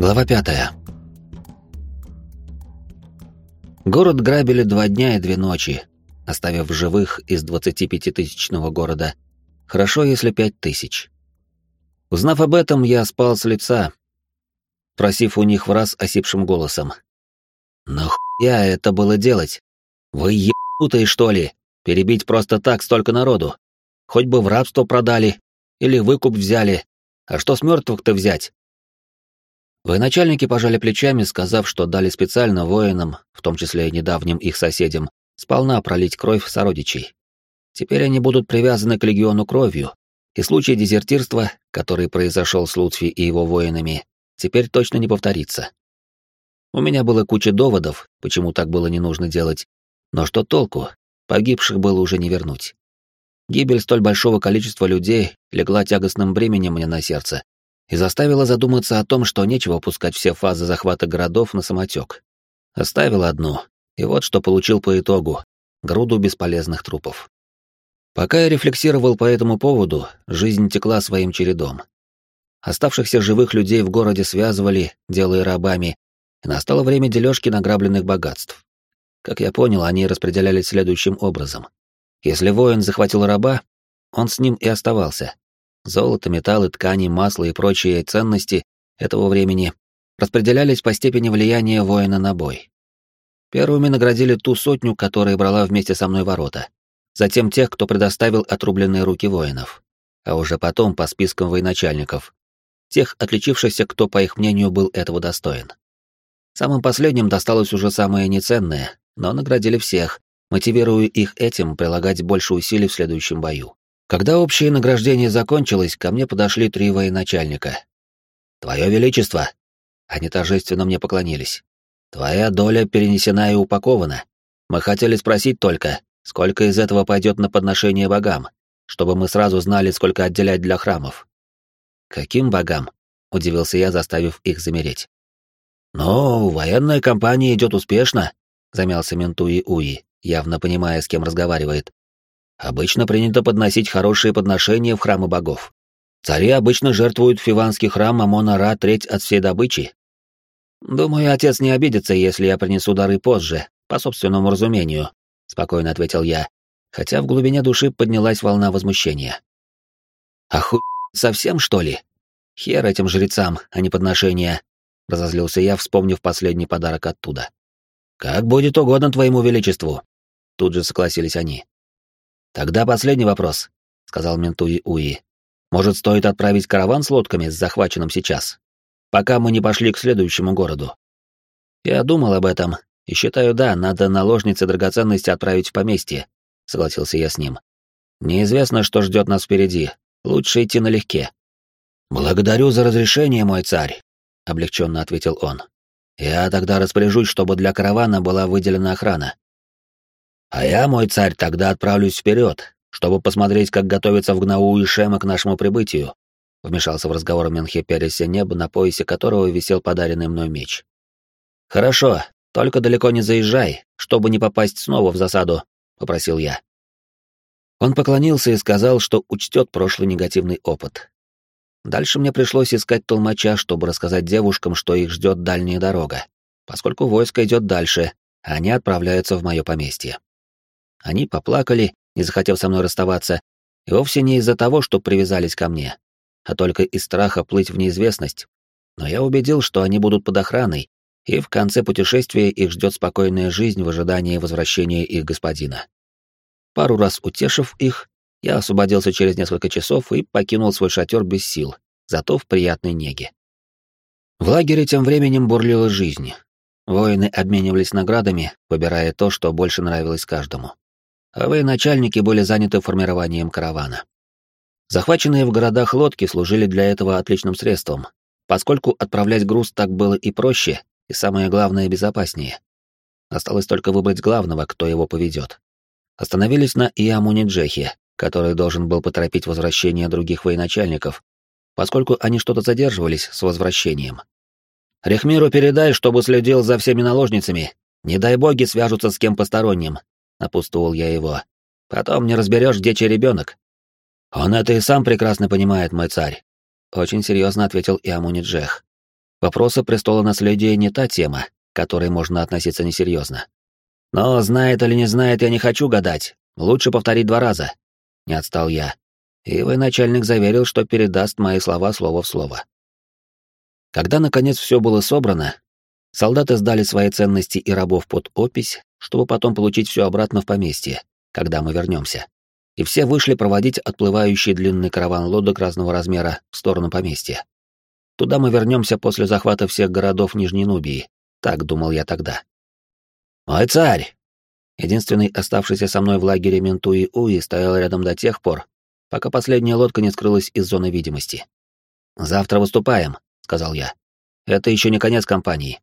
Глава пятая. Город грабили два дня и две ночи, оставив живых из 25-тысячного города. Хорошо, если пять тысяч. Узнав об этом, я спал с лица, просив у них в раз осипшим голосом. «Нахуя это было делать? Вы ебутые, что ли? Перебить просто так столько народу? Хоть бы в рабство продали или выкуп взяли. А что с мертвых-то взять?» Военачальники пожали плечами, сказав, что дали специально воинам, в том числе и недавним их соседям, сполна пролить кровь сородичей. Теперь они будут привязаны к легиону кровью, и случай дезертирства, который произошел с Лутфи и его воинами, теперь точно не повторится. У меня было куча доводов, почему так было не нужно делать, но что толку? Погибших было уже не вернуть. Гибель столь большого количества людей легла тягостным бременем мне на сердце и заставила задуматься о том, что нечего пускать все фазы захвата городов на самотек. Оставил одну, и вот что получил по итогу — груду бесполезных трупов. Пока я рефлексировал по этому поводу, жизнь текла своим чередом. Оставшихся живых людей в городе связывали, делая рабами, и настало время дележки награбленных богатств. Как я понял, они распределялись следующим образом. Если воин захватил раба, он с ним и оставался. Золото, металлы, ткани, масло и прочие ценности этого времени распределялись по степени влияния воина на бой. Первыми наградили ту сотню, которая брала вместе со мной ворота. Затем тех, кто предоставил отрубленные руки воинов. А уже потом по спискам военачальников, тех отличившихся, кто, по их мнению, был этого достоин. Самым последним досталось уже самое неценное, но наградили всех, мотивируя их этим прилагать больше усилий в следующем бою. Когда общее награждение закончилось, ко мне подошли три военачальника. «Твое Величество!» Они торжественно мне поклонились. «Твоя доля перенесена и упакована. Мы хотели спросить только, сколько из этого пойдет на подношение богам, чтобы мы сразу знали, сколько отделять для храмов. «Каким богам?» — удивился я, заставив их замереть. «Ну, военная кампания идет успешно», — замялся Ментуи Уи, явно понимая, с кем разговаривает. «Обычно принято подносить хорошие подношения в храмы богов. Цари обычно жертвуют в фиванский храм Амона-Ра треть от всей добычи. Думаю, отец не обидится, если я принесу дары позже, по собственному разумению», — спокойно ответил я, хотя в глубине души поднялась волна возмущения. «Оху... Совсем, что ли? Хер этим жрецам, а не подношения, разозлился я, вспомнив последний подарок оттуда. Как будет угодно твоему величеству, тут же согласились они. Тогда последний вопрос, сказал Ментуи Уи. Может, стоит отправить караван с лодками с захваченным сейчас, пока мы не пошли к следующему городу. Я думал об этом и считаю, да, надо наложнице драгоценности отправить в поместье, согласился я с ним. Неизвестно, что ждет нас впереди, Лучше идти налегке. Благодарю за разрешение, мой царь, облегченно ответил он. Я тогда распоряжусь, чтобы для каравана была выделена охрана. А я, мой царь, тогда отправлюсь вперед, чтобы посмотреть, как готовится в Гнау и Шема к нашему прибытию. Вмешался в разговор Менхе Переся небо, на поясе которого висел подаренный мной меч. Хорошо, только далеко не заезжай, чтобы не попасть снова в засаду, попросил я. Он поклонился и сказал, что учтет прошлый негативный опыт. Дальше мне пришлось искать толмача, чтобы рассказать девушкам, что их ждет дальняя дорога, поскольку войско идет дальше, а они отправляются в мое поместье. Они поплакали, не захотев со мной расставаться, и вовсе не из-за того, что привязались ко мне, а только из страха плыть в неизвестность. Но я убедил, что они будут под охраной, и в конце путешествия их ждет спокойная жизнь в ожидании возвращения их господина. Пару раз утешив их, я освободился через несколько часов и покинул свой шатер без сил, зато в приятной неге. В лагере тем временем бурлила жизнь. Воины обменивались наградами, выбирая то, что больше нравилось каждому. А военачальники были заняты формированием каравана. Захваченные в городах лодки служили для этого отличным средством, поскольку отправлять груз так было и проще, и самое главное, безопаснее. Осталось только выбрать главного, кто его поведет остановились на Иамуниджехе, который должен был поторопить возвращение других военачальников, поскольку они что-то задерживались с возвращением. «Рехмиру передай, чтобы следил за всеми наложницами. Не дай боги свяжутся с кем посторонним», — напутствовал я его. «Потом не разберешь, где чей ребенок». «Он это и сам прекрасно понимает, мой царь», — очень серьезно ответил Иамуниджех. Вопросы престола наследия не та тема, к которой можно относиться несерьезно. Но знает или не знает, я не хочу гадать. Лучше повторить два раза. Не отстал я. И военачальник заверил, что передаст мои слова слово в слово. Когда, наконец, все было собрано, солдаты сдали свои ценности и рабов под опись, чтобы потом получить все обратно в поместье, когда мы вернемся. И все вышли проводить отплывающий длинный караван лодок разного размера в сторону поместья. Туда мы вернемся после захвата всех городов Нижней Нубии, так думал я тогда. «Мой царь!» Единственный оставшийся со мной в лагере Ментуи Уи стоял рядом до тех пор, пока последняя лодка не скрылась из зоны видимости. «Завтра выступаем», — сказал я. «Это еще не конец кампании».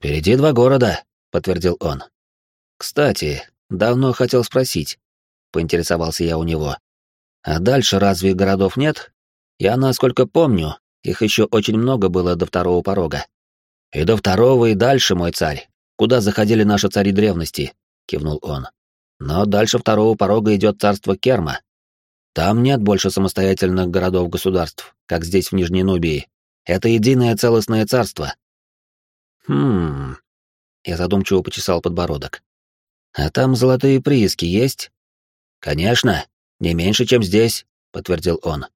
«Впереди два города», — подтвердил он. «Кстати, давно хотел спросить», — поинтересовался я у него. «А дальше разве городов нет? Я, насколько помню, их еще очень много было до второго порога». «И до второго, и дальше, мой царь, куда заходили наши цари древности», — кивнул он. «Но дальше второго порога идет царство Керма. Там нет больше самостоятельных городов-государств, как здесь в Нижней Нубии. Это единое целостное царство». «Хм...» Я задумчиво почесал подбородок. «А там золотые прииски есть?» «Конечно, не меньше, чем здесь», — подтвердил он.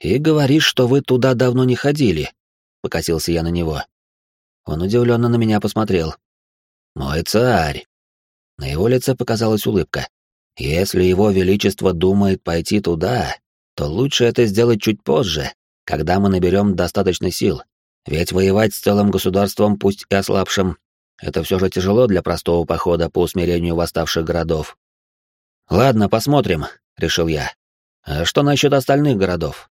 «И говоришь, что вы туда давно не ходили», — покосился я на него. Он удивленно на меня посмотрел. «Мой царь!» На его лице показалась улыбка. «Если его величество думает пойти туда, то лучше это сделать чуть позже, когда мы наберем достаточно сил. Ведь воевать с целым государством, пусть и ослабшим, это все же тяжело для простого похода по усмирению восставших городов. Ладно, посмотрим, решил я. А что насчет остальных городов?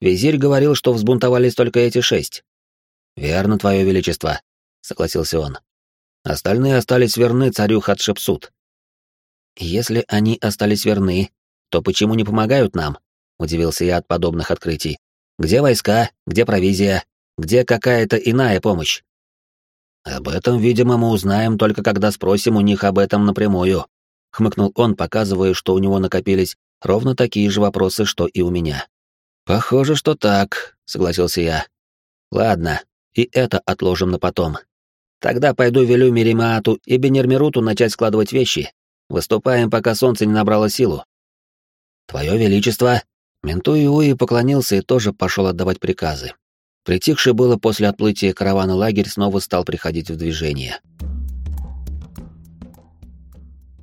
Визирь говорил, что взбунтовались только эти шесть. «Верно, Твое Величество», — согласился он. «Остальные остались верны царю Хатшепсут». «Если они остались верны, то почему не помогают нам?» — удивился я от подобных открытий. «Где войска? Где провизия? Где какая-то иная помощь?» «Об этом, видимо, мы узнаем только когда спросим у них об этом напрямую», — хмыкнул он, показывая, что у него накопились ровно такие же вопросы, что и у меня. «Похоже, что так», — согласился я. «Ладно, и это отложим на потом. Тогда пойду велю Миримаату и Бенермируту начать складывать вещи. Выступаем, пока солнце не набрало силу. Твое Величество. Ментуи Уи поклонился и тоже пошел отдавать приказы. Притихший было после отплытия каравана лагерь снова стал приходить в движение.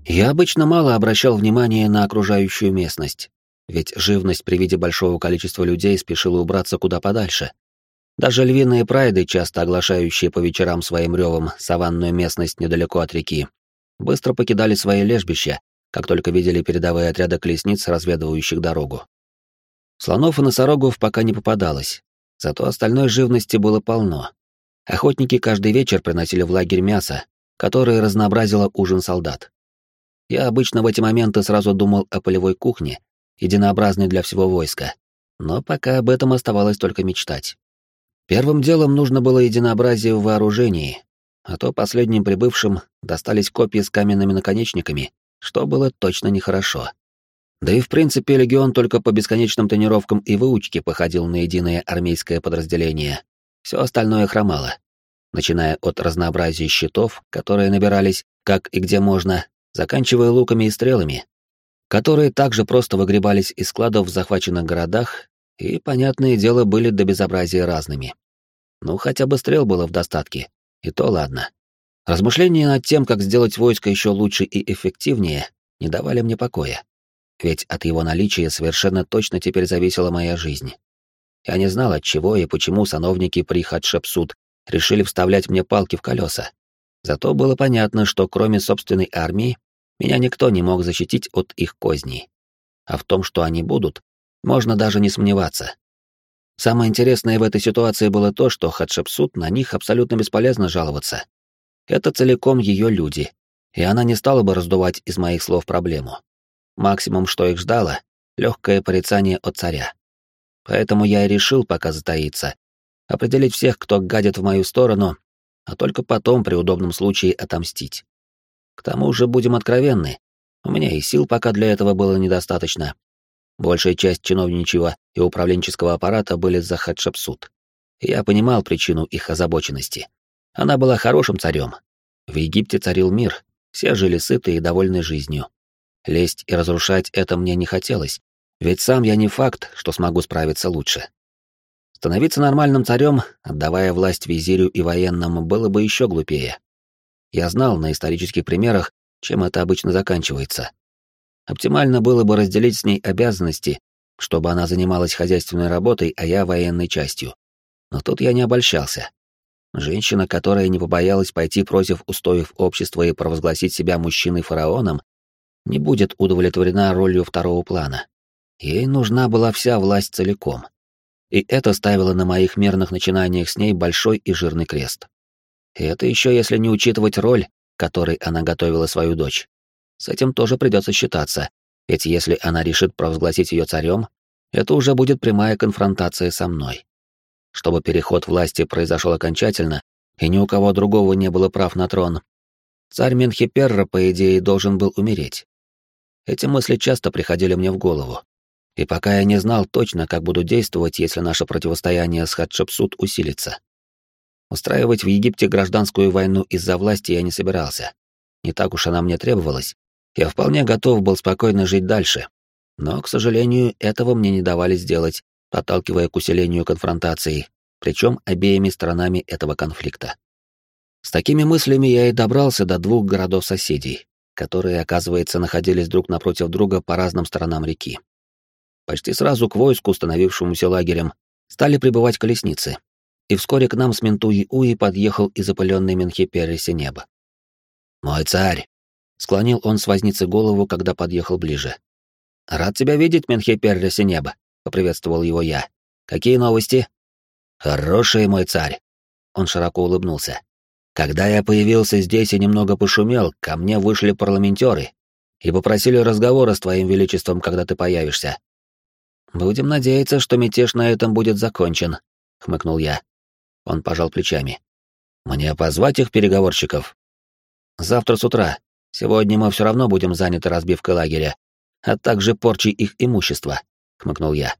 Я обычно мало обращал внимание на окружающую местность, ведь живность при виде большого количества людей спешила убраться куда подальше, даже львиные прайды, часто оглашающие по вечерам своим ревом саванную местность недалеко от реки, быстро покидали свои лежбища, как только видели передовые отряды колесниц, разведывающих дорогу. Слонов и носорогов пока не попадалось, зато остальной живности было полно. Охотники каждый вечер приносили в лагерь мясо, которое разнообразило ужин солдат. Я обычно в эти моменты сразу думал о полевой кухне, единообразной для всего войска, но пока об этом оставалось только мечтать. Первым делом нужно было единообразие в вооружении, а то последним прибывшим достались копья с каменными наконечниками, что было точно нехорошо. Да и в принципе легион только по бесконечным тренировкам и выучке походил на единое армейское подразделение. Все остальное хромало. Начиная от разнообразия щитов, которые набирались как и где можно, заканчивая луками и стрелами, которые также просто выгребались из складов в захваченных городах и, понятное дело, были до безобразия разными. Ну, хотя бы стрел было в достатке, и то ладно. Размышления над тем, как сделать войско еще лучше и эффективнее, не давали мне покоя. Ведь от его наличия совершенно точно теперь зависела моя жизнь. Я не знал, от чего и почему сановники при Хатшепсут решили вставлять мне палки в колеса. Зато было понятно, что кроме собственной армии, меня никто не мог защитить от их козней. А в том, что они будут, можно даже не сомневаться. Самое интересное в этой ситуации было то, что Хатшепсут на них абсолютно бесполезно жаловаться. Это целиком ее люди, и она не стала бы раздувать из моих слов проблему. Максимум, что их ждало — легкое порицание от царя. Поэтому я и решил пока затаиться, определить всех, кто гадит в мою сторону, а только потом при удобном случае отомстить. К тому же, будем откровенны, у меня и сил пока для этого было недостаточно. Большая часть чиновничьего и управленческого аппарата были за Хатшепсут. Я понимал причину их озабоченности. Она была хорошим царем. В Египте царил мир, все жили сыты и довольны жизнью. Лезть и разрушать это мне не хотелось, ведь сам я не факт, что смогу справиться лучше. Становиться нормальным царем, отдавая власть визирю и военному, было бы еще глупее. Я знал на исторических примерах, чем это обычно заканчивается. Оптимально было бы разделить с ней обязанности, чтобы она занималась хозяйственной работой, а я военной частью. Но тут я не обольщался. Женщина, которая не побоялась пойти против устоев общества и провозгласить себя мужчиной-фараоном, не будет удовлетворена ролью второго плана. Ей нужна была вся власть целиком. И это ставило на моих мирных начинаниях с ней большой и жирный крест. И это еще если не учитывать роль, которой она готовила свою дочь. С этим тоже придется считаться, ведь если она решит провозгласить ее царем, это уже будет прямая конфронтация со мной. Чтобы переход власти произошел окончательно, и ни у кого другого не было прав на трон, царь Менхиперра, по идее, должен был умереть. Эти мысли часто приходили мне в голову. И пока я не знал точно, как буду действовать, если наше противостояние с Хатшепсут усилится. Устраивать в Египте гражданскую войну из-за власти я не собирался. Не так уж она мне требовалась. Я вполне готов был спокойно жить дальше. Но, к сожалению, этого мне не давали сделать, подталкивая к усилению конфронтации, причем обеими сторонами этого конфликта. С такими мыслями я и добрался до двух городов-соседей, которые, оказывается, находились друг напротив друга по разным сторонам реки. Почти сразу к войску, становившемуся лагерем, стали прибывать колесницы, и вскоре к нам с Ментуи-Уи подъехал и запыленный Менхиперри Синеба. «Мой царь!» — склонил он с возницы голову, когда подъехал ближе. «Рад тебя видеть, Менхиперри Синеба», — поприветствовал его я. «Какие новости?» «Хорошие, мой царь!» Он широко улыбнулся. «Когда я появился здесь и немного пошумел, ко мне вышли парламентеры и попросили разговора с твоим величеством, когда ты появишься. «Будем надеяться, что мятеж на этом будет закончен», — хмыкнул я. Он пожал плечами. «Мне позвать их переговорщиков?» «Завтра с утра. Сегодня мы все равно будем заняты разбивкой лагеря, а также порчей их имущества», — хмыкнул я.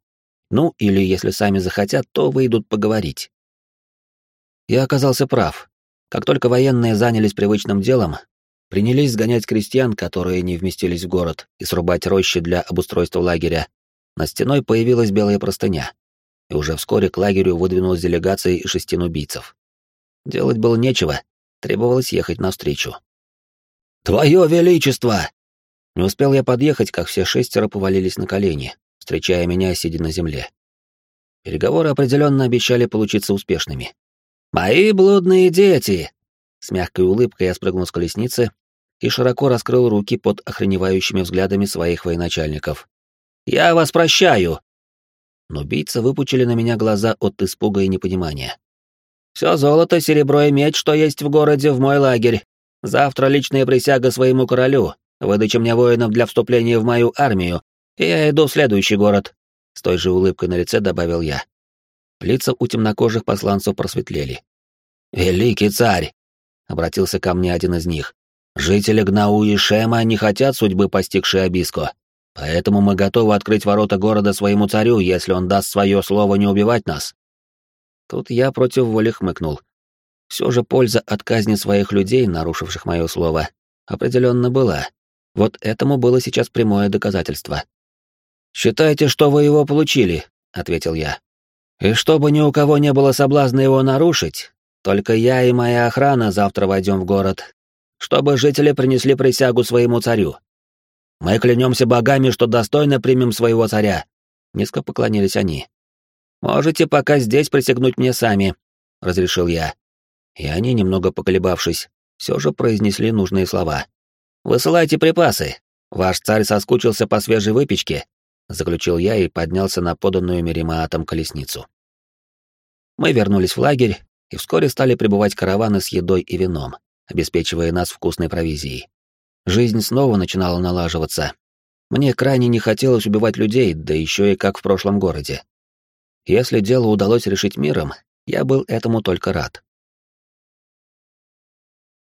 «Ну, или если сами захотят, то выйдут поговорить». Я оказался прав. Как только военные занялись привычным делом, принялись сгонять крестьян, которые не вместились в город, и срубать рощи для обустройства лагеря, на стеной появилась белая простыня, и уже вскоре к лагерю выдвинулась делегация из шестин убийцев. Делать было нечего, требовалось ехать навстречу. «Твое Величество!» Не успел я подъехать, как все шестеро повалились на колени, встречая меня, сидя на земле. Переговоры определенно обещали получиться успешными. «Мои блудные дети!» С мягкой улыбкой я спрыгнул с колесницы и широко раскрыл руки под охреневающими взглядами своих военачальников. Я вас прощаю!» Но убийцы выпучили на меня глаза от испуга и непонимания. «Все золото, серебро и медь, что есть в городе, в мой лагерь. Завтра личная присяга своему королю, выдача мне воинов для вступления в мою армию, и я иду в следующий город», — с той же улыбкой на лице добавил я. Лица у темнокожих посланцев просветлели. «Великий царь!» — обратился ко мне один из них. «Жители Гнау и Шема не хотят судьбы постигшей Абиско. Поэтому мы готовы открыть ворота города своему царю, если он даст свое слово не убивать нас. Тут я против воли хмыкнул. Все же польза от казни своих людей, нарушивших мое слово, определенно была. Вот этому было сейчас прямое доказательство. «Считайте, что вы его получили», — ответил я. «И чтобы ни у кого не было соблазна его нарушить, только я и моя охрана завтра войдем в город, чтобы жители принесли присягу своему царю. Мы клянемся богами, что достойно примем своего царя. Низко поклонились они. Можете пока здесь присягнуть мне сами, разрешил я. И они, немного поколебавшись, все же произнесли нужные слова. Высылайте припасы. Ваш царь соскучился по свежей выпечке, заключил я и поднялся на поданную Меримаатом колесницу. Мы вернулись в лагерь и вскоре стали прибывать караваны с едой и вином, обеспечивая нас вкусной провизией. Жизнь снова начинала налаживаться. Мне крайне не хотелось убивать людей, да еще и как в прошлом городе. Если дело удалось решить миром, я был этому только рад.